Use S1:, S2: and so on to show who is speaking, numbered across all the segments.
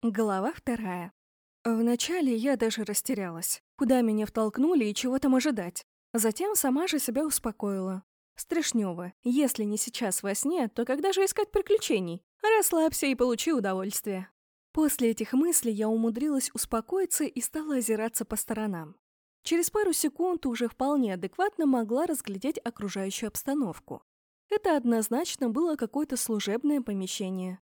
S1: Глава вторая. Вначале я даже растерялась. Куда меня втолкнули и чего там ожидать? Затем сама же себя успокоила. Страшнёво. Если не сейчас во сне, то когда же искать приключений? Расслабься и получи удовольствие. После этих мыслей я умудрилась успокоиться и стала озираться по сторонам. Через пару секунд уже вполне адекватно могла разглядеть окружающую обстановку. Это однозначно было какое-то служебное помещение.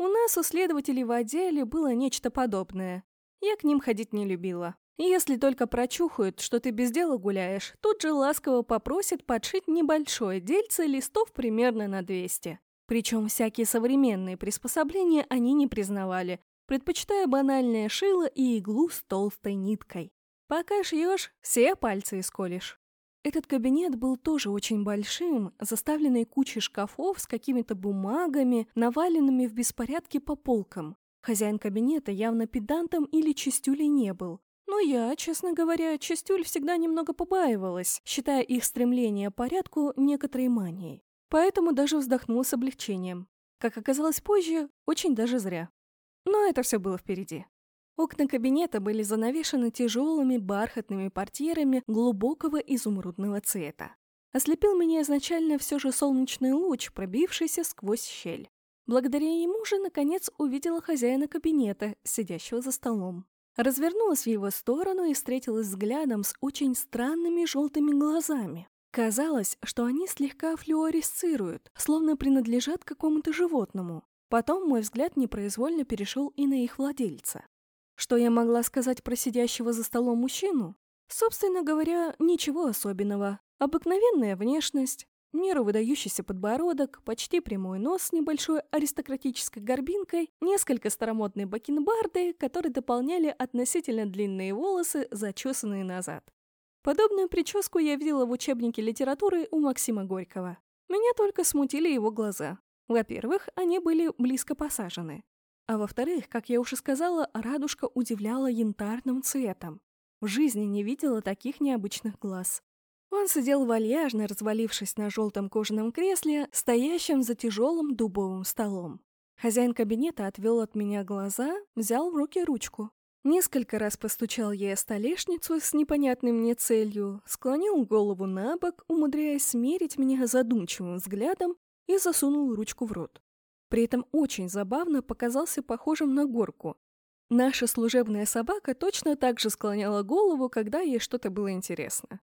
S1: У нас, у следователей в отделе, было нечто подобное. Я к ним ходить не любила. Если только прочухают, что ты без дела гуляешь, тут же ласково попросят подшить небольшое дельце листов примерно на 200. Причем всякие современные приспособления они не признавали, предпочитая банальное шило и иглу с толстой ниткой. Пока шьешь, все пальцы исколешь. Этот кабинет был тоже очень большим, заставленный кучей шкафов с какими-то бумагами, наваленными в беспорядке по полкам. Хозяин кабинета явно педантом или чистюлей не был. Но я, честно говоря, чистюль всегда немного побаивалась, считая их стремление к порядку некоторой манией. Поэтому даже вздохнула с облегчением. Как оказалось позже, очень даже зря. Но это все было впереди. Окна кабинета были занавешены тяжелыми бархатными портьерами глубокого изумрудного цвета. Ослепил меня изначально все же солнечный луч, пробившийся сквозь щель. Благодаря ему же, наконец, увидела хозяина кабинета, сидящего за столом. Развернулась в его сторону и встретилась взглядом с очень странными желтыми глазами. Казалось, что они слегка флюоресцируют, словно принадлежат какому-то животному. Потом мой взгляд непроизвольно перешел и на их владельца. Что я могла сказать про сидящего за столом мужчину? Собственно говоря, ничего особенного. Обыкновенная внешность, меру выдающийся подбородок, почти прямой нос с небольшой аристократической горбинкой, несколько старомодные бакенбарды, которые дополняли относительно длинные волосы, зачесанные назад. Подобную прическу я видела в учебнике литературы у Максима Горького. Меня только смутили его глаза. Во-первых, они были близко посажены. А во-вторых, как я уже сказала, радужка удивляла янтарным цветом. В жизни не видела таких необычных глаз. Он сидел вальяжно, развалившись на желтом кожаном кресле, стоящем за тяжелым дубовым столом. Хозяин кабинета отвел от меня глаза, взял в руки ручку. Несколько раз постучал ей о столешницу с непонятной мне целью, склонил голову на бок, умудряясь смерить меня задумчивым взглядом и засунул ручку в рот. При этом очень забавно показался похожим на горку. Наша служебная собака точно так же склоняла голову, когда ей что-то было интересно.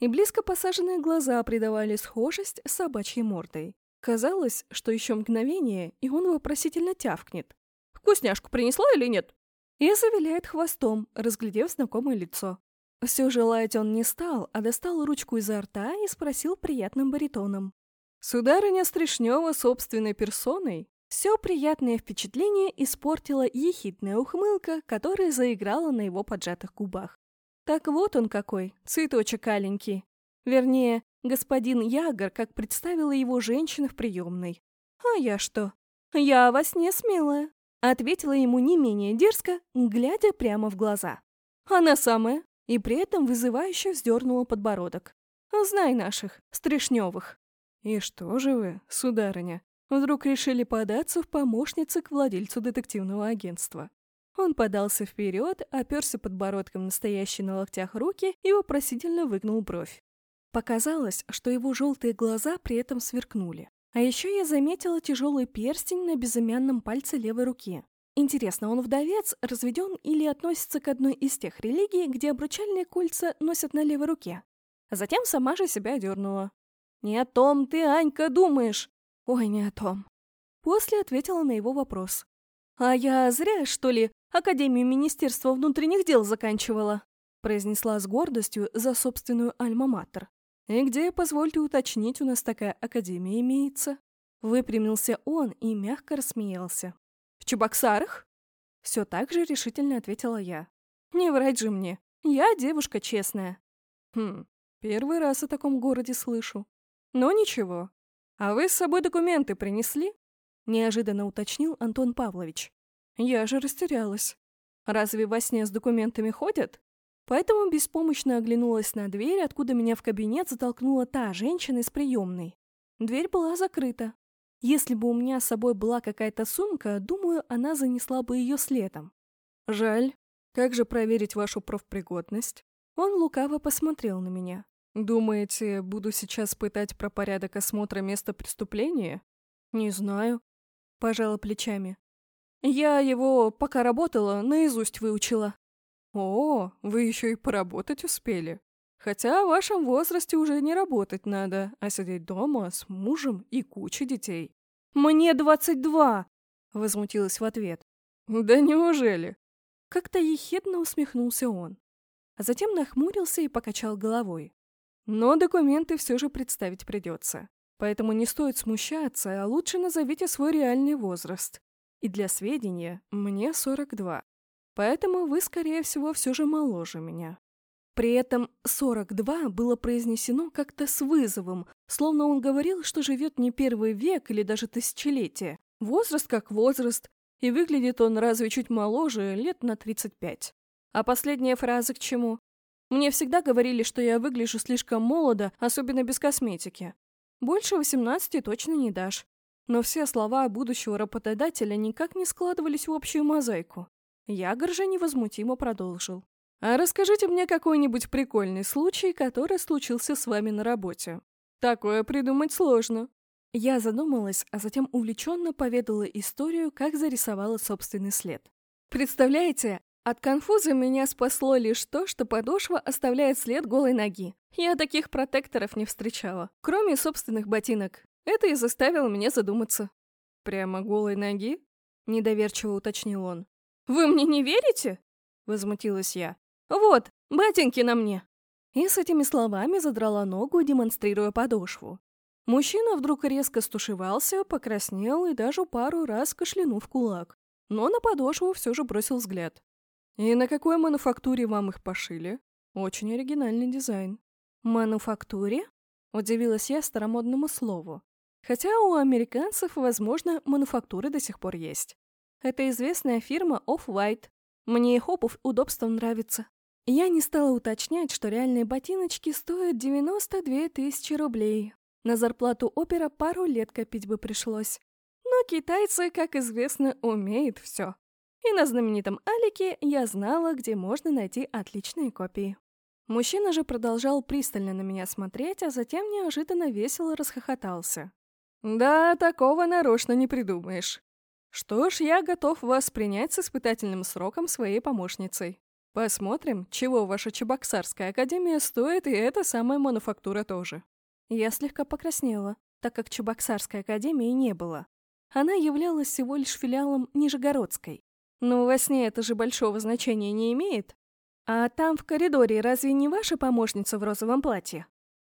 S1: И близко посаженные глаза придавали схожесть с собачьей мордой. Казалось, что еще мгновение, и он вопросительно тявкнет. «Вкусняшку принесла или нет?» И завиляет хвостом, разглядев знакомое лицо. Все же лаять он не стал, а достал ручку изо рта и спросил приятным баритоном. Сударыня Стришнева собственной персоной все приятное впечатление испортила ехидная ухмылка, которая заиграла на его поджатых губах. Так вот он какой, цветочек аленький. Вернее, господин Ягор, как представила его женщина в приемной. А я что? Я во сне смелая. Ответила ему не менее дерзко, глядя прямо в глаза. Она самая, и при этом вызывающе вздернула подбородок. Знай наших, Стришневых. «И что же вы, сударыня, вдруг решили податься в помощницы к владельцу детективного агентства?» Он подался вперед, оперся подбородком настоящей на локтях руки и вопросительно выгнул бровь. Показалось, что его желтые глаза при этом сверкнули. А еще я заметила тяжелый перстень на безымянном пальце левой руки. Интересно, он вдовец, разведен или относится к одной из тех религий, где обручальные кольца носят на левой руке? Затем сама же себя дернула. «Не о том ты, Анька, думаешь!» «Ой, не о том!» После ответила на его вопрос. «А я зря, что ли, Академию Министерства внутренних дел заканчивала?» произнесла с гордостью за собственную альма-матер. «И где, позвольте уточнить, у нас такая академия имеется?» Выпрямился он и мягко рассмеялся. «В Чебоксарах?» Все так же решительно ответила я. «Не врать же мне, я девушка честная». «Хм, первый раз о таком городе слышу. Но ничего. А вы с собой документы принесли? Неожиданно уточнил Антон Павлович. Я же растерялась. Разве во сне с документами ходят? Поэтому беспомощно оглянулась на дверь, откуда меня в кабинет затолкнула та женщина из приемной. Дверь была закрыта. Если бы у меня с собой была какая-то сумка, думаю, она занесла бы ее следом.
S2: Жаль. Как же проверить вашу профпригодность?
S1: Он лукаво посмотрел на меня.
S2: Думаете, буду сейчас пытать про порядок осмотра места преступления?
S1: Не знаю. Пожала плечами. Я его, пока работала, наизусть выучила.
S2: О, вы еще и поработать успели. Хотя в вашем возрасте уже не работать надо, а сидеть дома с мужем и кучей детей.
S1: «Мне двадцать два!» — возмутилась в ответ.
S2: «Да неужели?»
S1: Как-то ехидно усмехнулся он, а затем нахмурился и покачал головой. «Но документы все же представить придется, поэтому не стоит смущаться, а лучше назовите свой реальный возраст. И для сведения, мне сорок два, поэтому вы, скорее всего, все же моложе меня». При этом 42 было произнесено как-то с вызовом, словно он говорил, что живет не первый век или даже тысячелетие. Возраст как возраст, и выглядит он разве чуть моложе, лет на 35. А последняя фраза к чему? Мне всегда говорили, что я выгляжу слишком молодо, особенно без косметики. Больше 18 точно не дашь. Но все слова будущего работодателя никак не складывались в общую мозаику. Ягор же невозмутимо продолжил. А расскажите мне какой-нибудь прикольный случай, который случился с вами на работе. Такое придумать сложно. Я задумалась, а затем увлеченно поведала историю, как зарисовала собственный след. Представляете, от конфуза меня спасло лишь то, что подошва оставляет след голой ноги. Я таких протекторов не встречала, кроме собственных ботинок. Это и заставило меня задуматься.
S2: «Прямо голой ноги?» — недоверчиво уточнил он.
S1: «Вы мне не верите?» — возмутилась я. «Вот, ботинки на мне!» И с этими словами задрала ногу, демонстрируя подошву. Мужчина вдруг резко стушевался, покраснел и даже пару раз кашлянул в кулак. Но на подошву все же бросил взгляд.
S2: «И на какой мануфактуре вам их пошили?» Очень оригинальный дизайн.
S1: «Мануфактуре?» — удивилась я старомодному слову. Хотя у американцев, возможно, мануфактуры до сих пор есть. Это известная фирма Off-White. Мне их обувь удобством нравится. Я не стала уточнять, что реальные ботиночки стоят 92 тысячи рублей. На зарплату опера пару лет копить бы пришлось. Но китайцы, как известно, умеют все. И на знаменитом Алике я знала, где можно найти отличные копии. Мужчина же продолжал пристально на меня смотреть, а затем неожиданно весело расхохотался.
S2: «Да, такого нарочно не придумаешь. Что ж, я готов вас принять с испытательным сроком своей помощницей. Посмотрим, чего ваша Чебоксарская академия стоит, и эта самая мануфактура тоже.
S1: Я слегка покраснела, так как Чебоксарской академии не было. Она являлась всего лишь филиалом Нижегородской. Но во сне это же большого значения не имеет. А там в коридоре разве не ваша помощница в розовом платье?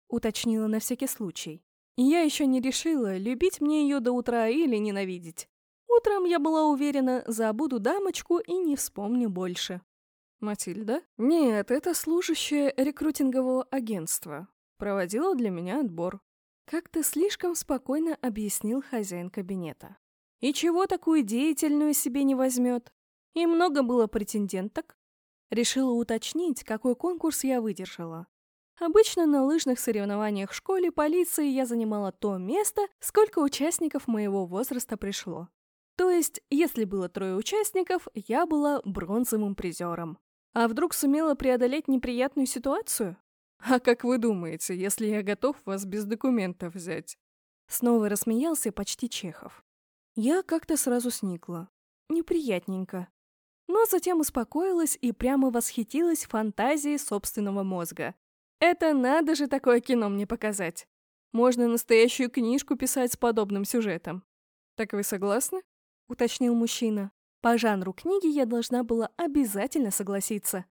S1: Уточнила на всякий случай. Я еще не решила, любить мне ее до утра или ненавидеть. Утром я была уверена, забуду дамочку и не вспомню больше.
S2: Матильда? Нет, это служащая рекрутингового агентства. Проводила для меня отбор.
S1: Как-то слишком спокойно объяснил хозяин кабинета. И чего такую деятельную себе не возьмет? И много было претенденток? Решила уточнить, какой конкурс я выдержала. Обычно на лыжных соревнованиях в школе полиции я занимала то место, сколько участников моего возраста пришло. То есть, если было трое участников, я была бронзовым призером. А вдруг сумела преодолеть неприятную ситуацию?
S2: А как вы думаете, если я готов вас без документов взять?
S1: Снова рассмеялся почти Чехов. Я как-то сразу сникла. Неприятненько. Но затем успокоилась и прямо восхитилась фантазией собственного мозга. Это надо же такое кино мне показать. Можно настоящую книжку писать с подобным сюжетом.
S2: Так вы согласны?
S1: Уточнил мужчина. По жанру книги я должна была обязательно согласиться.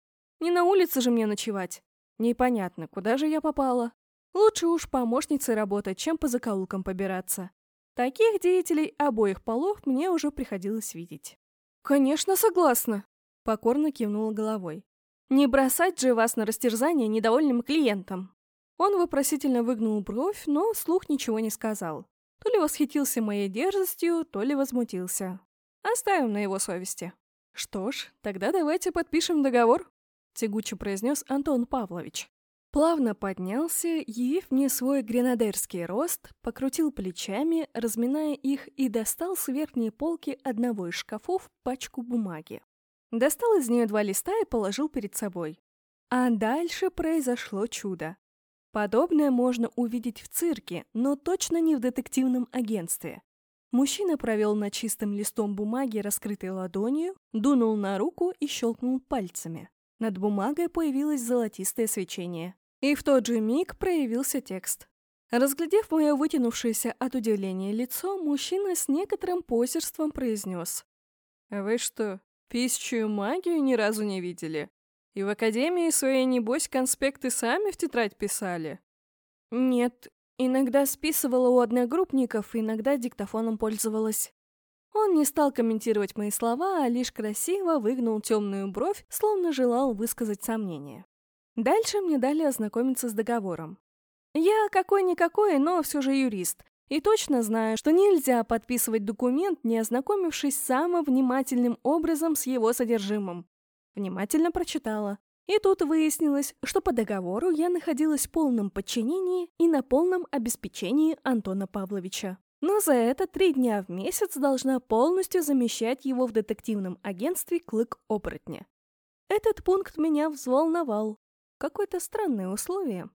S1: Не на улице же мне ночевать. Непонятно, куда же я попала. Лучше уж помощницей работать, чем по закоулкам побираться. Таких деятелей обоих полов мне уже приходилось видеть.
S2: «Конечно, согласна!»
S1: — покорно кивнула головой. «Не бросать же вас на растерзание недовольным клиентам!» Он вопросительно выгнул бровь, но вслух ничего не сказал. То ли восхитился моей дерзостью, то ли возмутился. Оставим на его совести.
S2: Что ж, тогда давайте подпишем договор, тягуче произнес Антон Павлович.
S1: Плавно поднялся, явив мне свой гренадерский рост, покрутил плечами, разминая их, и достал с верхней полки одного из шкафов пачку бумаги. Достал из нее два листа и положил перед собой. А дальше произошло чудо. Подобное можно увидеть в цирке, но точно не в детективном агентстве. Мужчина провел на чистым листом бумаги раскрытой ладонью, дунул на руку и щелкнул пальцами. Над бумагой появилось золотистое свечение. И в тот же миг проявился текст. Разглядев мое вытянувшееся от удивления лицо, мужчина с некоторым позерством произнес.
S2: «Вы что, писчую магию ни разу не видели? И в академии своей, небось, конспекты сами в тетрадь писали?»
S1: «Нет, иногда списывала у одногруппников, иногда диктофоном пользовалась». Он не стал комментировать мои слова, а лишь красиво выгнул темную бровь, словно желал высказать сомнение. Дальше мне дали ознакомиться с договором. Я какой-никакой, но все же юрист, и точно знаю, что нельзя подписывать документ, не ознакомившись самым внимательным образом с его содержимым. Внимательно прочитала. И тут выяснилось, что по договору я находилась в полном подчинении и на полном обеспечении Антона Павловича. Но за это три дня в месяц должна полностью замещать его в детективном агентстве «Клык оборотня». Этот пункт меня взволновал. Какое-то странное условие.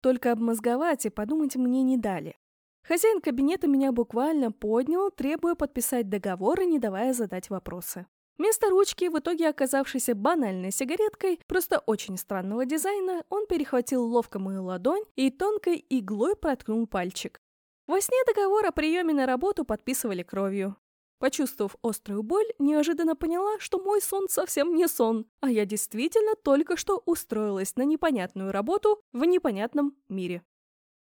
S1: Только обмозговать и подумать мне не дали. Хозяин кабинета меня буквально поднял, требуя подписать договор и не давая задать вопросы. Вместо ручки, в итоге оказавшейся банальной сигареткой, просто очень странного дизайна, он перехватил ловко мою ладонь и тонкой иглой проткнул пальчик. Во сне договор о приеме на работу подписывали кровью. Почувствовав острую боль, неожиданно поняла, что мой сон совсем не сон, а я действительно только что устроилась на непонятную работу в непонятном мире.